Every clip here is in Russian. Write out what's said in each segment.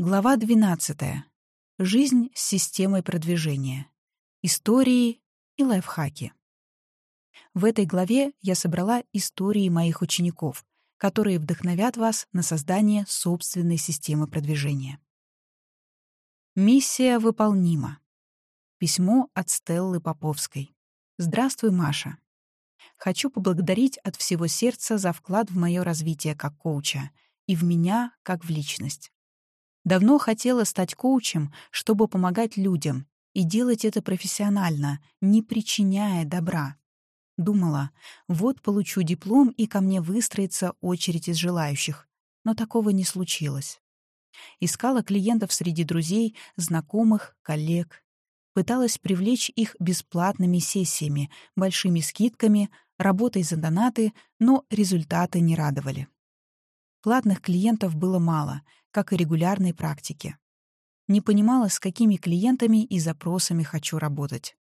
Глава 12. Жизнь с системой продвижения. Истории и лайфхаки. В этой главе я собрала истории моих учеников, которые вдохновят вас на создание собственной системы продвижения. Миссия выполнима. Письмо от Стеллы Поповской. Здравствуй, Маша. Хочу поблагодарить от всего сердца за вклад в мое развитие как коуча и в меня как в личность. Давно хотела стать коучем, чтобы помогать людям, и делать это профессионально, не причиняя добра. Думала, вот получу диплом, и ко мне выстроится очередь из желающих. Но такого не случилось. Искала клиентов среди друзей, знакомых, коллег. Пыталась привлечь их бесплатными сессиями, большими скидками, работой за донаты, но результаты не радовали. Платных клиентов было мало, как и регулярной практики. Не понимала, с какими клиентами и запросами хочу работать.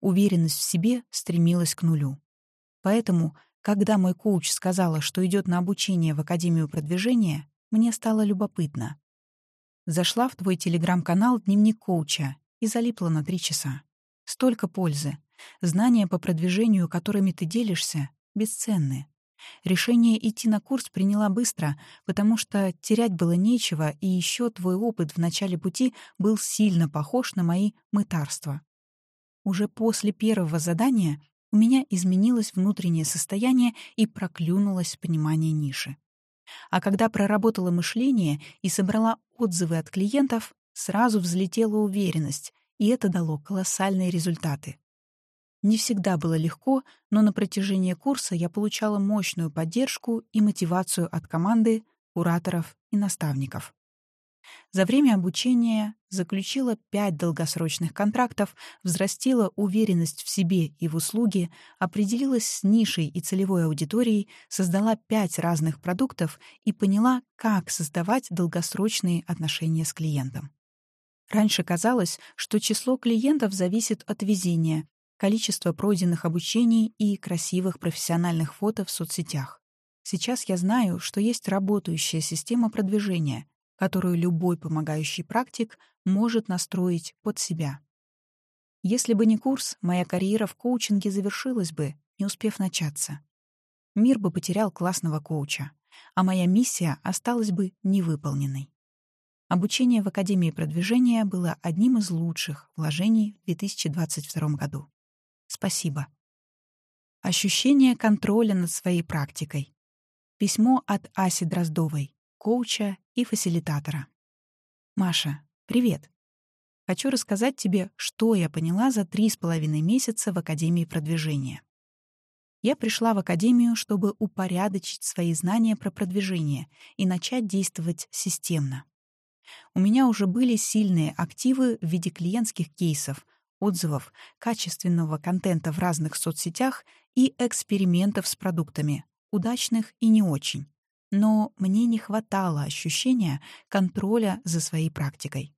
Уверенность в себе стремилась к нулю. Поэтому, когда мой коуч сказала, что идет на обучение в Академию продвижения, мне стало любопытно. Зашла в твой телеграм-канал «Дневник коуча» и залипла на три часа. Столько пользы. Знания по продвижению, которыми ты делишься, бесценны. Решение идти на курс приняла быстро, потому что терять было нечего, и еще твой опыт в начале пути был сильно похож на мои мытарства. Уже после первого задания у меня изменилось внутреннее состояние и проклюнулось понимание ниши. А когда проработала мышление и собрала отзывы от клиентов, сразу взлетела уверенность, и это дало колоссальные результаты. Не всегда было легко, но на протяжении курса я получала мощную поддержку и мотивацию от команды, кураторов и наставников. За время обучения заключила пять долгосрочных контрактов, взрастила уверенность в себе и в услуге, определилась с нишей и целевой аудиторией, создала пять разных продуктов и поняла, как создавать долгосрочные отношения с клиентом. Раньше казалось, что число клиентов зависит от везения, количество пройденных обучений и красивых профессиональных фото в соцсетях. Сейчас я знаю, что есть работающая система продвижения, которую любой помогающий практик может настроить под себя. Если бы не курс, моя карьера в коучинге завершилась бы, не успев начаться. Мир бы потерял классного коуча, а моя миссия осталась бы невыполненной. Обучение в Академии продвижения было одним из лучших вложений в 2022 году. Спасибо. Ощущение контроля над своей практикой. Письмо от Аси Дроздовой, коуча и фасилитатора. Маша, привет. Хочу рассказать тебе, что я поняла за три с половиной месяца в Академии продвижения. Я пришла в Академию, чтобы упорядочить свои знания про продвижение и начать действовать системно. У меня уже были сильные активы в виде клиентских кейсов, отзывов, качественного контента в разных соцсетях и экспериментов с продуктами, удачных и не очень. Но мне не хватало ощущения контроля за своей практикой.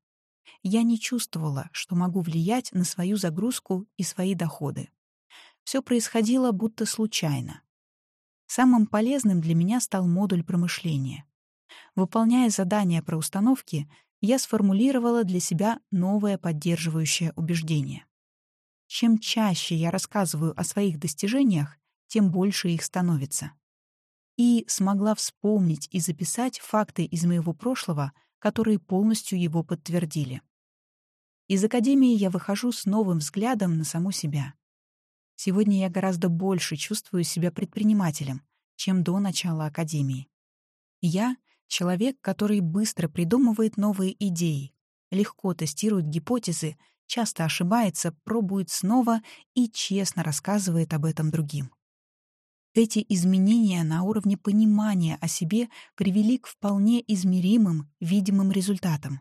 Я не чувствовала, что могу влиять на свою загрузку и свои доходы. Все происходило будто случайно. Самым полезным для меня стал модуль промышления. Выполняя задания про установки, я сформулировала для себя новое поддерживающее убеждение. Чем чаще я рассказываю о своих достижениях, тем больше их становится. И смогла вспомнить и записать факты из моего прошлого, которые полностью его подтвердили. Из академии я выхожу с новым взглядом на саму себя. Сегодня я гораздо больше чувствую себя предпринимателем, чем до начала академии. Я Человек, который быстро придумывает новые идеи, легко тестирует гипотезы, часто ошибается, пробует снова и честно рассказывает об этом другим. Эти изменения на уровне понимания о себе привели к вполне измеримым, видимым результатам.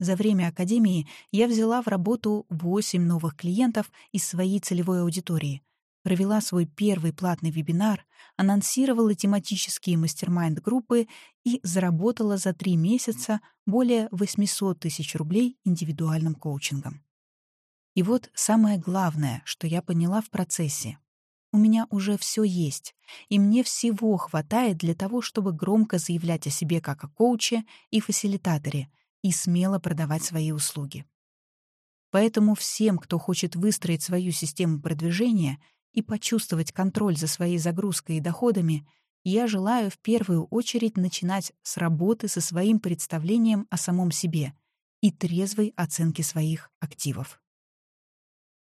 За время Академии я взяла в работу 8 новых клиентов из своей целевой аудитории, провела свой первый платный вебинар, анонсировала тематические мастер-майнд-группы и заработала за три месяца более 800 тысяч рублей индивидуальным коучингом. И вот самое главное, что я поняла в процессе. У меня уже все есть, и мне всего хватает для того, чтобы громко заявлять о себе как о коуче и фасилитаторе, и смело продавать свои услуги. Поэтому всем, кто хочет выстроить свою систему продвижения и почувствовать контроль за своей загрузкой и доходами, я желаю в первую очередь начинать с работы со своим представлением о самом себе и трезвой оценки своих активов.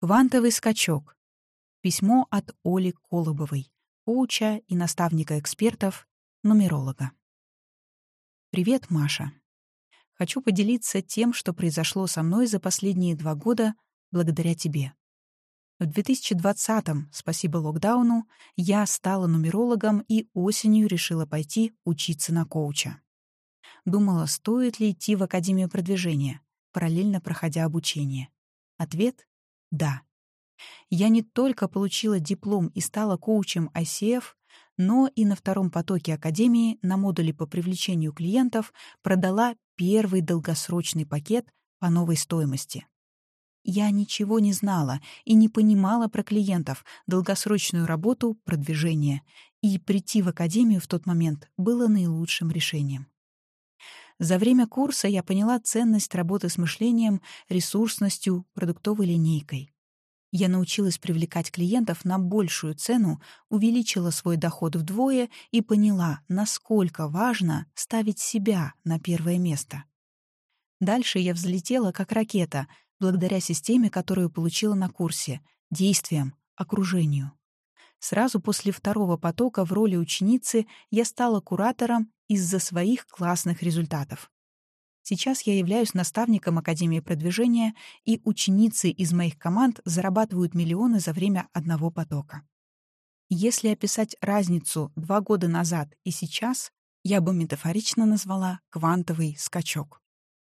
Квантовый скачок. Письмо от Оли Колобовой, коуча и наставника экспертов, нумеролога. Привет, Маша. Хочу поделиться тем, что произошло со мной за последние два года благодаря тебе. В 2020-м, спасибо локдауну, я стала нумерологом и осенью решила пойти учиться на коуча. Думала, стоит ли идти в Академию продвижения, параллельно проходя обучение. Ответ — да. Я не только получила диплом и стала коучем ICF, но и на втором потоке Академии на модуле по привлечению клиентов продала первый долгосрочный пакет по новой стоимости. Я ничего не знала и не понимала про клиентов, долгосрочную работу, продвижение. И прийти в академию в тот момент было наилучшим решением. За время курса я поняла ценность работы с мышлением, ресурсностью, продуктовой линейкой. Я научилась привлекать клиентов на большую цену, увеличила свой доход вдвое и поняла, насколько важно ставить себя на первое место. Дальше я взлетела, как ракета — благодаря системе, которую получила на курсе, действиям, окружению. Сразу после второго потока в роли ученицы я стала куратором из-за своих классных результатов. Сейчас я являюсь наставником Академии продвижения, и ученицы из моих команд зарабатывают миллионы за время одного потока. Если описать разницу два года назад и сейчас, я бы метафорично назвала «квантовый скачок».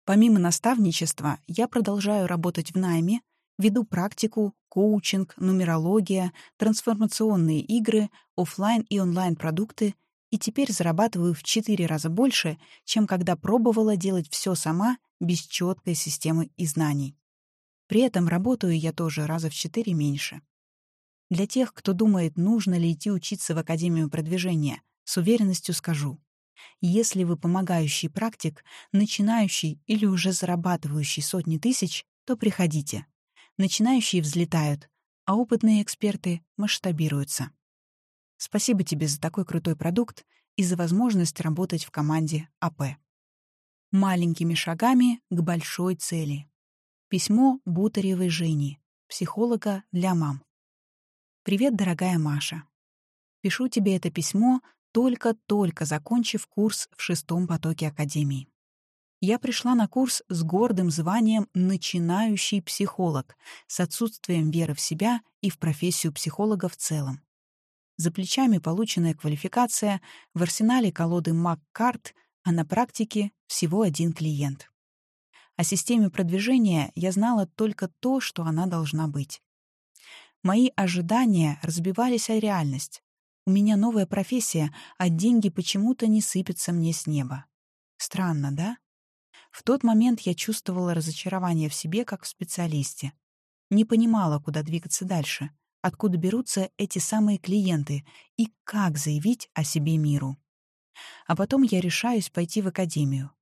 Помимо наставничества, я продолжаю работать в найме, веду практику, коучинг, нумерология, трансформационные игры, офлайн и онлайн-продукты и теперь зарабатываю в четыре раза больше, чем когда пробовала делать все сама без четкой системы и знаний. При этом работаю я тоже раза в четыре меньше. Для тех, кто думает, нужно ли идти учиться в Академию продвижения, с уверенностью скажу. Если вы помогающий практик, начинающий или уже зарабатывающий сотни тысяч, то приходите. Начинающие взлетают, а опытные эксперты масштабируются. Спасибо тебе за такой крутой продукт и за возможность работать в команде АП. Маленькими шагами к большой цели. Письмо Бутаревой Жени, психолога для мам. Привет, дорогая Маша. Пишу тебе это письмо только-только закончив курс в шестом потоке Академии. Я пришла на курс с гордым званием «начинающий психолог», с отсутствием веры в себя и в профессию психолога в целом. За плечами полученная квалификация, в арсенале колоды МакКарт, а на практике всего один клиент. О системе продвижения я знала только то, что она должна быть. Мои ожидания разбивались о реальность. У меня новая профессия, а деньги почему-то не сыпятся мне с неба. Странно, да? В тот момент я чувствовала разочарование в себе как в специалисте. Не понимала, куда двигаться дальше, откуда берутся эти самые клиенты и как заявить о себе миру. А потом я решаюсь пойти в академию.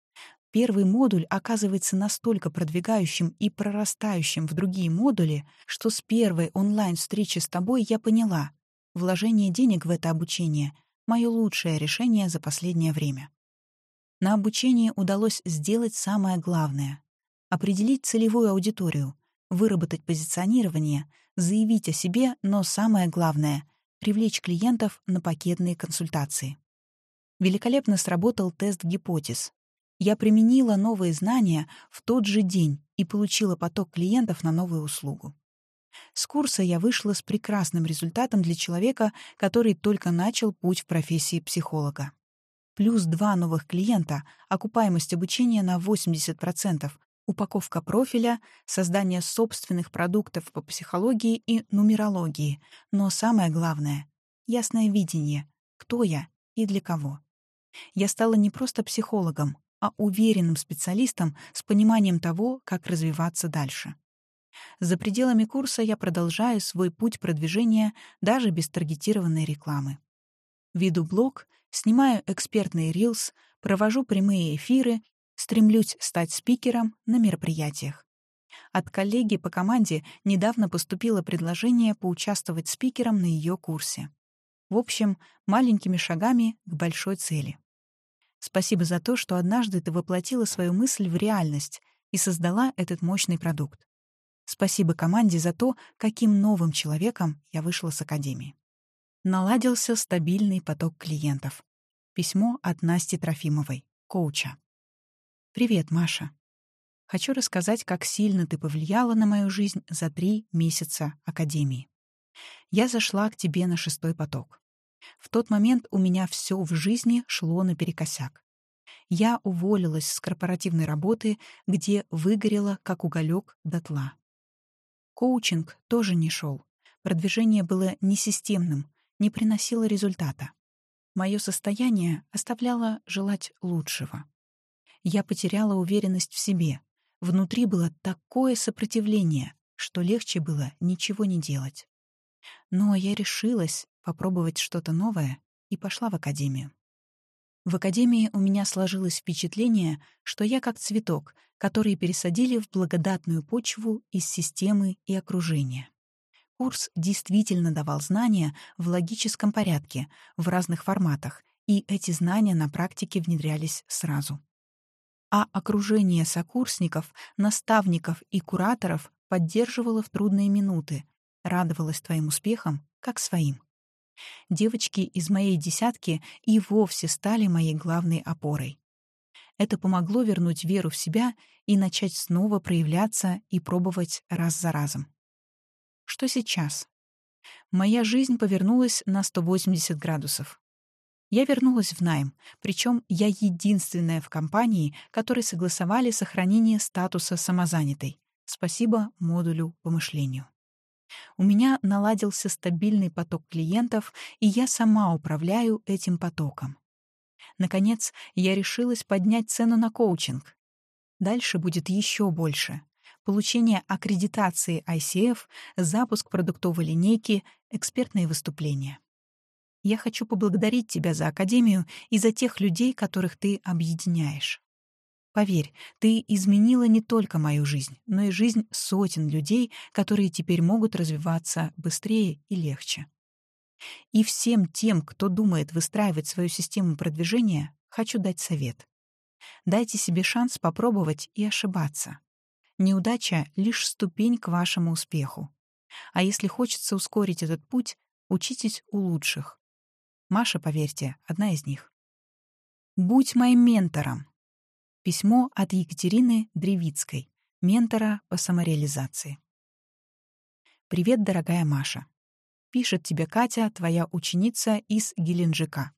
Первый модуль оказывается настолько продвигающим и прорастающим в другие модули, что с первой онлайн-встречи с тобой я поняла, Вложение денег в это обучение — мое лучшее решение за последнее время. На обучении удалось сделать самое главное — определить целевую аудиторию, выработать позиционирование, заявить о себе, но самое главное — привлечь клиентов на пакетные консультации. Великолепно сработал тест гипотез. Я применила новые знания в тот же день и получила поток клиентов на новую услугу. С курса я вышла с прекрасным результатом для человека, который только начал путь в профессии психолога. Плюс два новых клиента, окупаемость обучения на 80%, упаковка профиля, создание собственных продуктов по психологии и нумерологии, но самое главное — ясное видение, кто я и для кого. Я стала не просто психологом, а уверенным специалистом с пониманием того, как развиваться дальше. За пределами курса я продолжаю свой путь продвижения даже без таргетированной рекламы. Веду блог, снимаю экспертные рилс, провожу прямые эфиры, Стремлюсь стать спикером на мероприятиях. От коллеги по команде недавно поступило предложение поучаствовать спикером на ее курсе. В общем, маленькими шагами к большой цели. Спасибо за то, что однажды ты воплотила свою мысль в реальность и создала этот мощный продукт. Спасибо команде за то, каким новым человеком я вышла с Академии. Наладился стабильный поток клиентов. Письмо от Насти Трофимовой, коуча. «Привет, Маша. Хочу рассказать, как сильно ты повлияла на мою жизнь за три месяца Академии. Я зашла к тебе на шестой поток. В тот момент у меня все в жизни шло наперекосяк. Я уволилась с корпоративной работы, где выгорела, как уголек, дотла. Коучинг тоже не шел. Продвижение было несистемным, не приносило результата. Мое состояние оставляло желать лучшего. Я потеряла уверенность в себе. Внутри было такое сопротивление, что легче было ничего не делать. Но я решилась попробовать что-то новое и пошла в академию. В академии у меня сложилось впечатление, что я как цветок, который пересадили в благодатную почву из системы и окружения. Курс действительно давал знания в логическом порядке, в разных форматах, и эти знания на практике внедрялись сразу. А окружение сокурсников, наставников и кураторов поддерживало в трудные минуты, радовалось твоим успехам, как своим. Девочки из моей десятки и вовсе стали моей главной опорой. Это помогло вернуть веру в себя и начать снова проявляться и пробовать раз за разом. Что сейчас? Моя жизнь повернулась на 180 градусов. Я вернулась в найм, причем я единственная в компании, которой согласовали сохранение статуса самозанятой. Спасибо модулю по мышлению. У меня наладился стабильный поток клиентов, и я сама управляю этим потоком. Наконец, я решилась поднять цену на коучинг. Дальше будет еще больше. Получение аккредитации ICF, запуск продуктовой линейки, экспертные выступления. Я хочу поблагодарить тебя за Академию и за тех людей, которых ты объединяешь. Поверь, ты изменила не только мою жизнь, но и жизнь сотен людей, которые теперь могут развиваться быстрее и легче. И всем тем, кто думает выстраивать свою систему продвижения, хочу дать совет. Дайте себе шанс попробовать и ошибаться. Неудача — лишь ступень к вашему успеху. А если хочется ускорить этот путь, учитесь у лучших. Маша, поверьте, одна из них. «Будь моим ментором», Письмо от Екатерины Древицкой, ментора по самореализации. «Привет, дорогая Маша. Пишет тебе Катя, твоя ученица из Геленджика.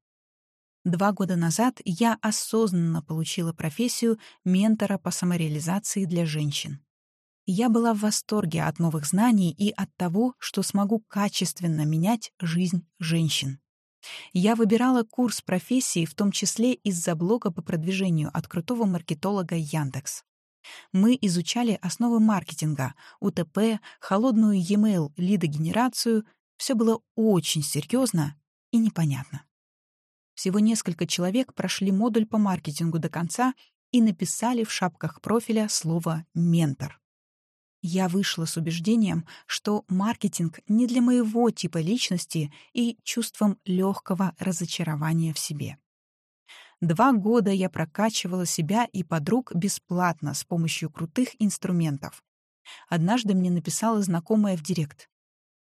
Два года назад я осознанно получила профессию ментора по самореализации для женщин. Я была в восторге от новых знаний и от того, что смогу качественно менять жизнь женщин. Я выбирала курс профессии, в том числе из-за блога по продвижению от крутого маркетолога Яндекс. Мы изучали основы маркетинга, УТП, холодную e-mail лидогенерацию. Все было очень серьезно и непонятно. Всего несколько человек прошли модуль по маркетингу до конца и написали в шапках профиля слово «ментор». Я вышла с убеждением, что маркетинг не для моего типа личности и чувством легкого разочарования в себе. Два года я прокачивала себя и подруг бесплатно с помощью крутых инструментов. Однажды мне написала знакомая в директ.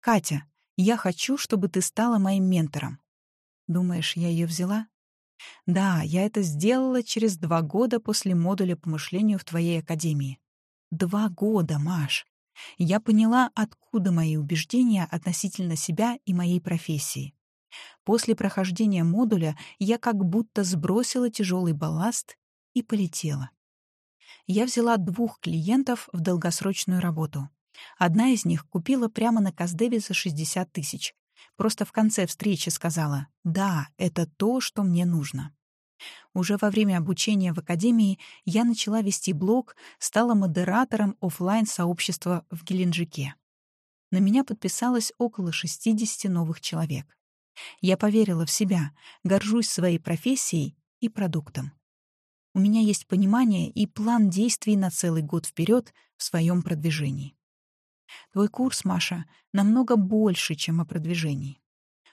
«Катя, я хочу, чтобы ты стала моим ментором». Думаешь, я ее взяла? Да, я это сделала через два года после модуля по мышлению в твоей академии. Два года, Маш. Я поняла, откуда мои убеждения относительно себя и моей профессии. После прохождения модуля я как будто сбросила тяжелый балласт и полетела. Я взяла двух клиентов в долгосрочную работу. Одна из них купила прямо на Каздеве за 60 тысяч. Просто в конце встречи сказала «Да, это то, что мне нужно». Уже во время обучения в академии я начала вести блог, стала модератором офлайн сообщества в Геленджике. На меня подписалось около 60 новых человек. Я поверила в себя, горжусь своей профессией и продуктом. у меня есть понимание и план действий на целый год вперед в своем продвижении. Твой курс, Маша, намного больше, чем о продвижении.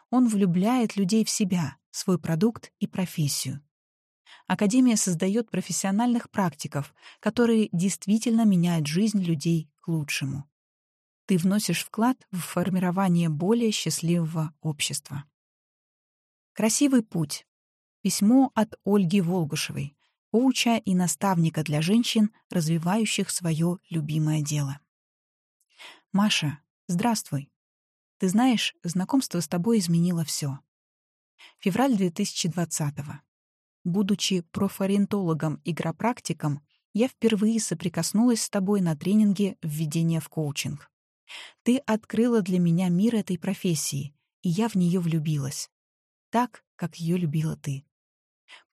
Он влюбляет людей в себя, свой продукт и профессию. Академия создает профессиональных практиков, которые действительно меняют жизнь людей к лучшему. Ты вносишь вклад в формирование более счастливого общества. Красивый путь. Письмо от Ольги Волгушевой, коуча и наставника для женщин, развивающих свое любимое дело. Маша, здравствуй. Ты знаешь, знакомство с тобой изменило все. Февраль 2020-го. Будучи профориентологом-игропрактиком, я впервые соприкоснулась с тобой на тренинге «Введение в коучинг». Ты открыла для меня мир этой профессии, и я в нее влюбилась. Так, как ее любила ты.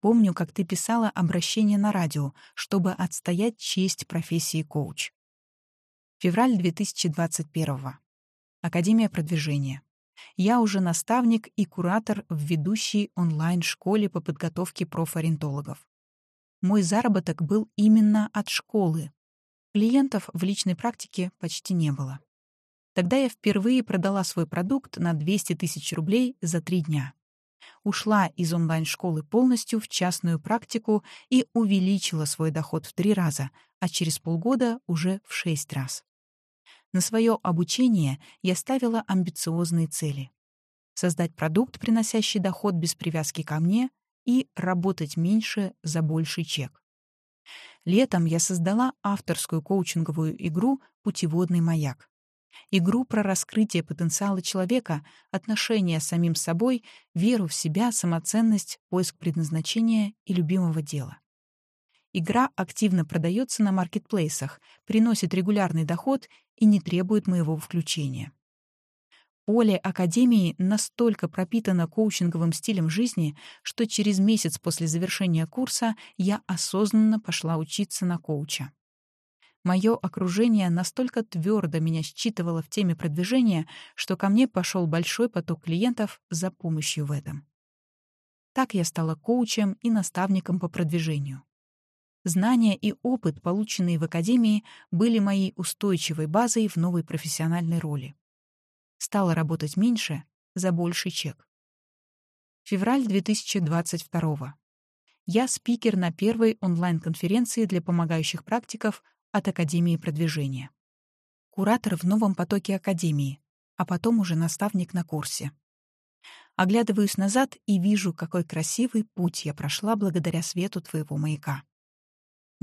Помню, как ты писала обращение на радио, чтобы отстоять честь профессии коуч. Февраль 2021. Академия продвижения. Я уже наставник и куратор в ведущей онлайн-школе по подготовке профориентологов. Мой заработок был именно от школы. Клиентов в личной практике почти не было. Тогда я впервые продала свой продукт на 200 тысяч рублей за три дня. Ушла из онлайн-школы полностью в частную практику и увеличила свой доход в три раза, а через полгода уже в шесть раз. На свое обучение я ставила амбициозные цели. Создать продукт, приносящий доход без привязки ко мне, и работать меньше за больший чек. Летом я создала авторскую коучинговую игру «Путеводный маяк». Игру про раскрытие потенциала человека, отношения с самим собой, веру в себя, самоценность, поиск предназначения и любимого дела. Игра активно продается на маркетплейсах, приносит регулярный доход и не требует моего включения. Поле Академии настолько пропитано коучинговым стилем жизни, что через месяц после завершения курса я осознанно пошла учиться на коуча. Мое окружение настолько твердо меня считывало в теме продвижения, что ко мне пошел большой поток клиентов за помощью в этом. Так я стала коучем и наставником по продвижению. Знания и опыт, полученные в Академии, были моей устойчивой базой в новой профессиональной роли. Стала работать меньше за больший чек. Февраль 2022. Я спикер на первой онлайн-конференции для помогающих практиков от Академии продвижения. Куратор в новом потоке Академии, а потом уже наставник на курсе. Оглядываюсь назад и вижу, какой красивый путь я прошла благодаря свету твоего маяка.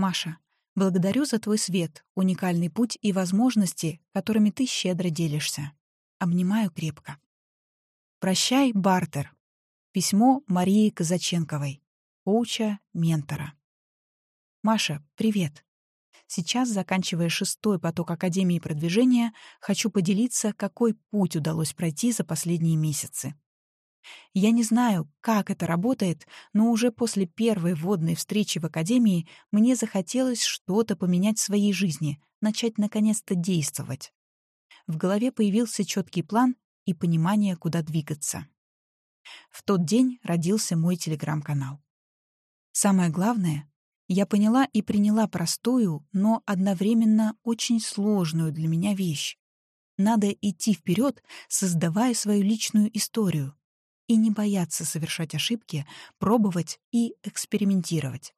Маша, благодарю за твой свет, уникальный путь и возможности, которыми ты щедро делишься. Обнимаю крепко. Прощай, бартер. Письмо Марии Казаченковой, коуча, ментора. Маша, привет. Сейчас, заканчивая шестой поток Академии продвижения, хочу поделиться, какой путь удалось пройти за последние месяцы. Я не знаю, как это работает, но уже после первой водной встречи в академии мне захотелось что-то поменять в своей жизни, начать наконец-то действовать. В голове появился четкий план и понимание, куда двигаться. В тот день родился мой телеграм-канал. Самое главное, я поняла и приняла простую, но одновременно очень сложную для меня вещь. Надо идти вперед, создавая свою личную историю, и не бояться совершать ошибки, пробовать и экспериментировать.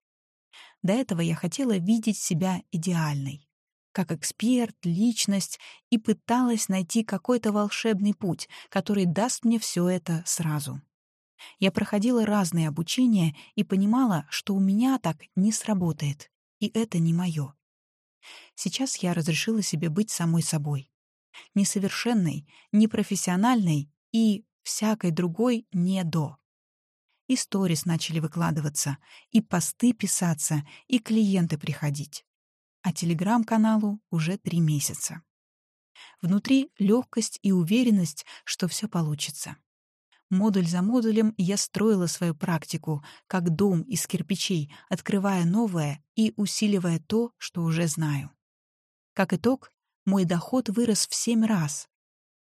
До этого я хотела видеть себя идеальной, как эксперт, личность, и пыталась найти какой-то волшебный путь, который даст мне все это сразу. Я проходила разные обучения и понимала, что у меня так не сработает, и это не мое. Сейчас я разрешила себе быть самой собой. Несовершенной, непрофессиональной и всякой другой не до. И сторис начали выкладываться, и посты писаться, и клиенты приходить. А телеграм-каналу уже три месяца. Внутри легкость и уверенность, что все получится. Модуль за модулем я строила свою практику, как дом из кирпичей, открывая новое и усиливая то, что уже знаю. Как итог, мой доход вырос в семь раз,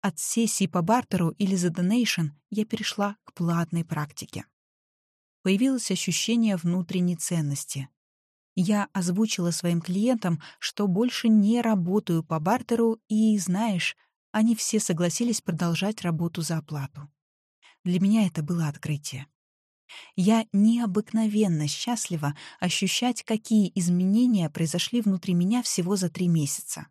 от сессий по бартеру или за донейшн я перешла к платной практике. Появилось ощущение внутренней ценности. Я озвучила своим клиентам, что больше не работаю по бартеру, и, знаешь, они все согласились продолжать работу за оплату. Для меня это было открытие. Я необыкновенно счастлива ощущать, какие изменения произошли внутри меня всего за три месяца.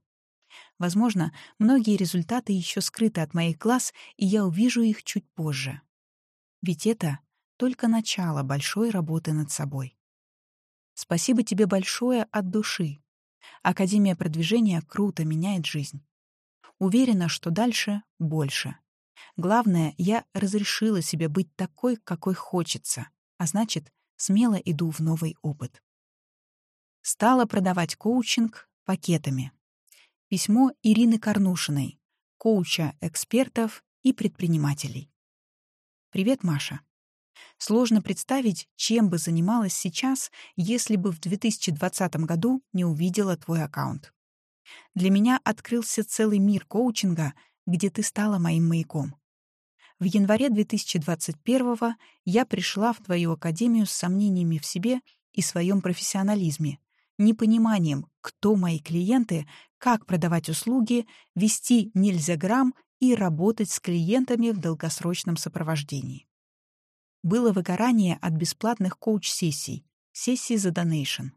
Возможно, многие результаты еще скрыты от моих глаз, и я увижу их чуть позже. Ведь это только начало большой работы над собой. Спасибо тебе большое от души. Академия продвижения круто меняет жизнь. Уверена, что дальше — больше. Главное, я разрешила себе быть такой, какой хочется, а значит, смело иду в новый опыт. Стала продавать коучинг пакетами. Письмо Ирины Корнушиной, коуча экспертов и предпринимателей. Привет, Маша. Сложно представить, чем бы занималась сейчас, если бы в 2020 году не увидела твой аккаунт. Для меня открылся целый мир коучинга, где ты стала моим маяком. В январе 2021 я пришла в твою академию с сомнениями в себе и своем профессионализме, непониманием, кто мои клиенты, как продавать услуги, вести нельзя грамм и работать с клиентами в долгосрочном сопровождении. Было выгорание от бесплатных коуч-сессий, сессий за донейшн.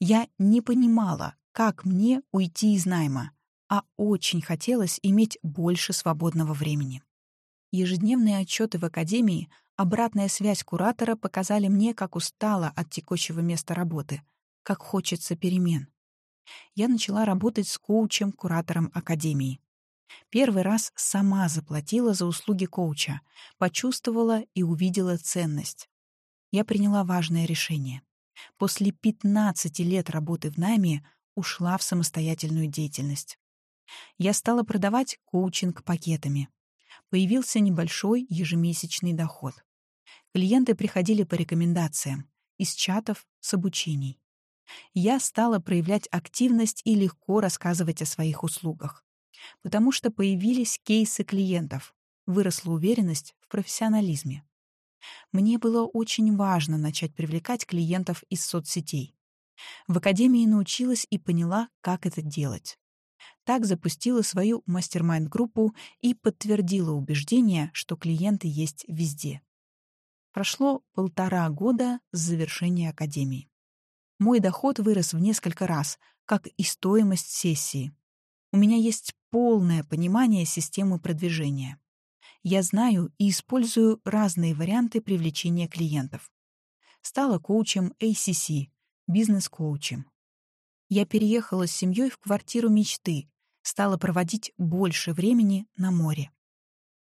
Я не понимала, как мне уйти из найма, а очень хотелось иметь больше свободного времени. Ежедневные отчеты в академии, обратная связь куратора показали мне, как устала от текущего места работы — как хочется перемен. Я начала работать с коучем-куратором Академии. Первый раз сама заплатила за услуги коуча, почувствовала и увидела ценность. Я приняла важное решение. После 15 лет работы в найме ушла в самостоятельную деятельность. Я стала продавать коучинг пакетами. Появился небольшой ежемесячный доход. Клиенты приходили по рекомендациям, из чатов, с обучений я стала проявлять активность и легко рассказывать о своих услугах. Потому что появились кейсы клиентов, выросла уверенность в профессионализме. Мне было очень важно начать привлекать клиентов из соцсетей. В академии научилась и поняла, как это делать. Так запустила свою мастер-майнд-группу и подтвердила убеждение, что клиенты есть везде. Прошло полтора года с завершения академии. Мой доход вырос в несколько раз, как и стоимость сессии. У меня есть полное понимание системы продвижения. Я знаю и использую разные варианты привлечения клиентов. Стала коучем ACC, бизнес-коучем. Я переехала с семьей в квартиру мечты, стала проводить больше времени на море.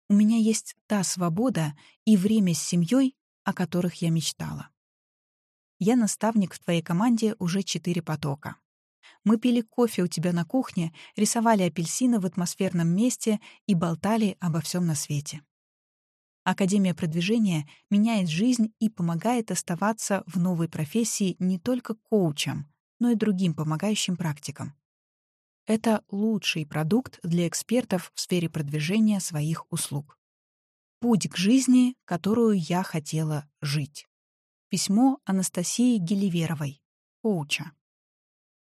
У меня есть та свобода и время с семьей, о которых я мечтала. Я наставник в твоей команде уже четыре потока. Мы пили кофе у тебя на кухне, рисовали апельсины в атмосферном месте и болтали обо всем на свете. Академия продвижения меняет жизнь и помогает оставаться в новой профессии не только коучам, но и другим помогающим практикам. Это лучший продукт для экспертов в сфере продвижения своих услуг. Путь к жизни, которую я хотела жить. Письмо Анастасии Геливеровой, коуча.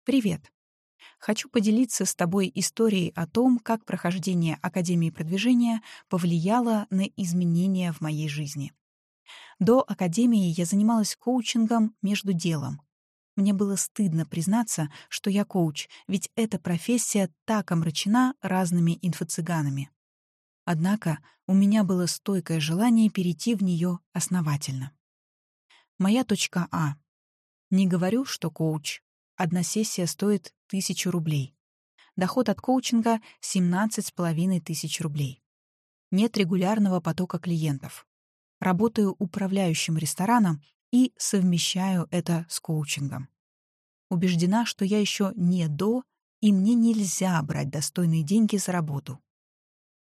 Привет. Хочу поделиться с тобой историей о том, как прохождение Академии продвижения повлияло на изменения в моей жизни. До Академии я занималась коучингом между делом. Мне было стыдно признаться, что я коуч, ведь эта профессия так омрачена разными инфо-цыганами. Однако у меня было стойкое желание перейти в нее основательно. Моя точка А. Не говорю, что коуч. Одна сессия стоит тысячу рублей. Доход от коучинга — 17,5 тысяч рублей. Нет регулярного потока клиентов. Работаю управляющим рестораном и совмещаю это с коучингом. Убеждена, что я еще не до, и мне нельзя брать достойные деньги за работу.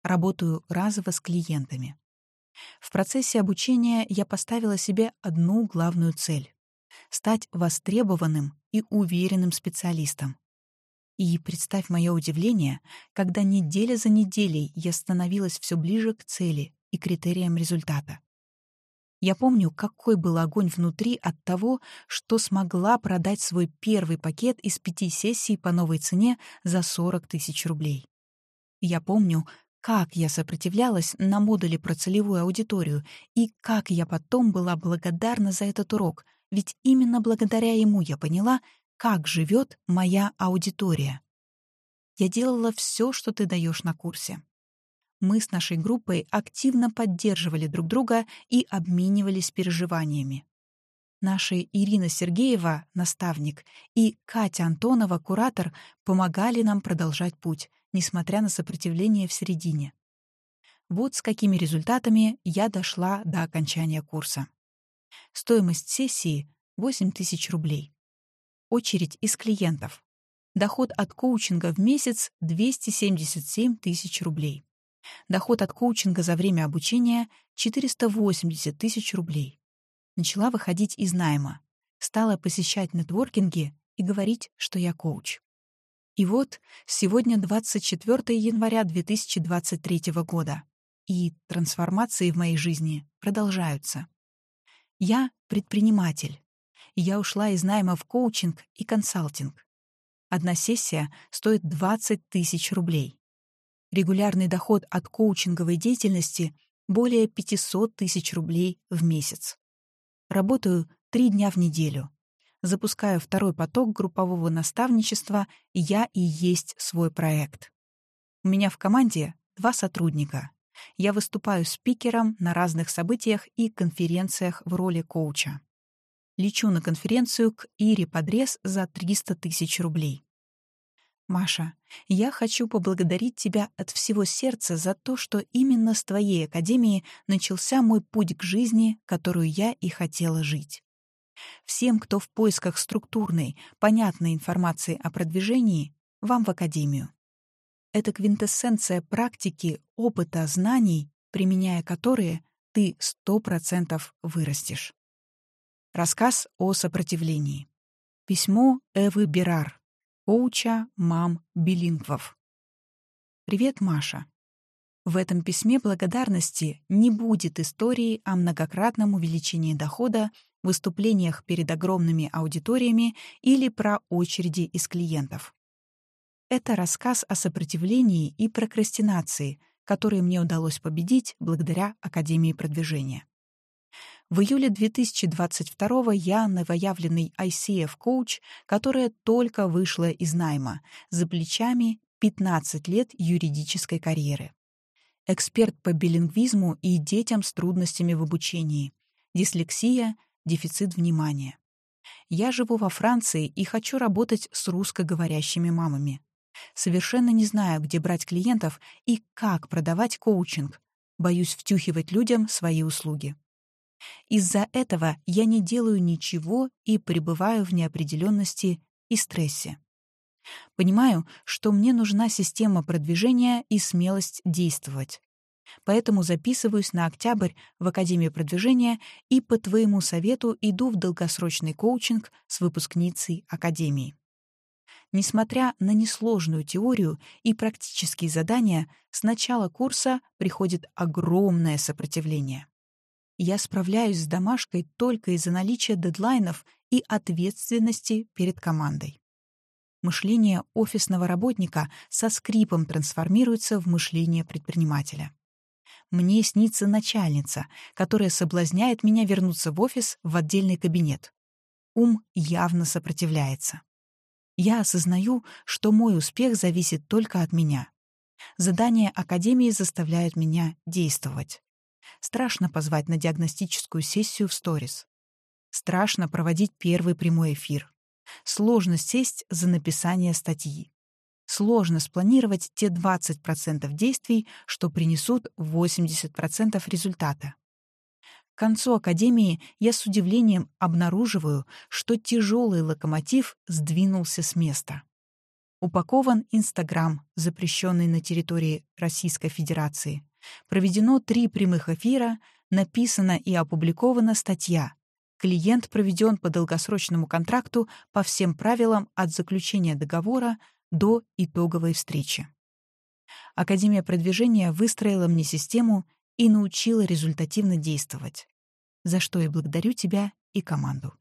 Работаю разово с клиентами. В процессе обучения я поставила себе одну главную цель — стать востребованным и уверенным специалистом. И представь мое удивление, когда неделя за неделей я становилась все ближе к цели и критериям результата. Я помню, какой был огонь внутри от того, что смогла продать свой первый пакет из пяти сессий по новой цене за 40 тысяч рублей. Я помню, как я сопротивлялась на модуле про целевую аудиторию и как я потом была благодарна за этот урок, ведь именно благодаря ему я поняла, как живет моя аудитория. Я делала все, что ты даешь на курсе мы с нашей группой активно поддерживали друг друга и обменивались переживаниями. Наши Ирина Сергеева, наставник, и Катя Антонова, куратор, помогали нам продолжать путь, несмотря на сопротивление в середине. Вот с какими результатами я дошла до окончания курса. Стоимость сессии — 8 тысяч рублей. Очередь из клиентов. Доход от коучинга в месяц — 277 тысяч рублей. Доход от коучинга за время обучения — 480 тысяч рублей. Начала выходить из найма. Стала посещать нетворкинги и говорить, что я коуч. И вот сегодня 24 января 2023 года, и трансформации в моей жизни продолжаются. Я предприниматель. Я ушла из найма в коучинг и консалтинг. Одна сессия стоит 20 тысяч рублей. Регулярный доход от коучинговой деятельности более 500 тысяч рублей в месяц. Работаю три дня в неделю. Запускаю второй поток группового наставничества «Я и есть свой проект». У меня в команде два сотрудника. Я выступаю спикером на разных событиях и конференциях в роли коуча. Лечу на конференцию к Ире Подрез за 300 тысяч рублей. Маша, я хочу поблагодарить тебя от всего сердца за то, что именно с твоей академии начался мой путь к жизни, которую я и хотела жить. Всем, кто в поисках структурной, понятной информации о продвижении, вам в академию. Это квинтэссенция практики, опыта, знаний, применяя которые ты сто процентов вырастешь. Рассказ о сопротивлении. Письмо Эвы Берар коуча мам билингвов. Привет, Маша. В этом письме благодарности не будет истории о многократном увеличении дохода, выступлениях перед огромными аудиториями или про очереди из клиентов. Это рассказ о сопротивлении и прокрастинации, которые мне удалось победить благодаря Академии продвижения. В июле 2022 я новоявленный ICF-коуч, которая только вышла из найма, за плечами 15 лет юридической карьеры. Эксперт по билингвизму и детям с трудностями в обучении, дислексия, дефицит внимания. Я живу во Франции и хочу работать с русскоговорящими мамами. Совершенно не знаю, где брать клиентов и как продавать коучинг. Боюсь втюхивать людям свои услуги. Из-за этого я не делаю ничего и пребываю в неопределенности и стрессе. Понимаю, что мне нужна система продвижения и смелость действовать. Поэтому записываюсь на октябрь в Академию продвижения и по твоему совету иду в долгосрочный коучинг с выпускницей Академии. Несмотря на несложную теорию и практические задания, с начала курса приходит огромное сопротивление. Я справляюсь с домашкой только из-за наличия дедлайнов и ответственности перед командой. Мышление офисного работника со скрипом трансформируется в мышление предпринимателя. Мне снится начальница, которая соблазняет меня вернуться в офис в отдельный кабинет. Ум явно сопротивляется. Я осознаю, что мой успех зависит только от меня. Задания Академии заставляют меня действовать. Страшно позвать на диагностическую сессию в сторис. Страшно проводить первый прямой эфир. Сложно сесть за написание статьи. Сложно спланировать те 20% действий, что принесут 80% результата. К концу академии я с удивлением обнаруживаю, что тяжелый локомотив сдвинулся с места. Упакован Инстаграм, запрещенный на территории Российской Федерации. Проведено три прямых эфира, написана и опубликована статья. Клиент проведен по долгосрочному контракту по всем правилам от заключения договора до итоговой встречи. Академия продвижения выстроила мне систему и научила результативно действовать. за что я благодарю тебя и команду.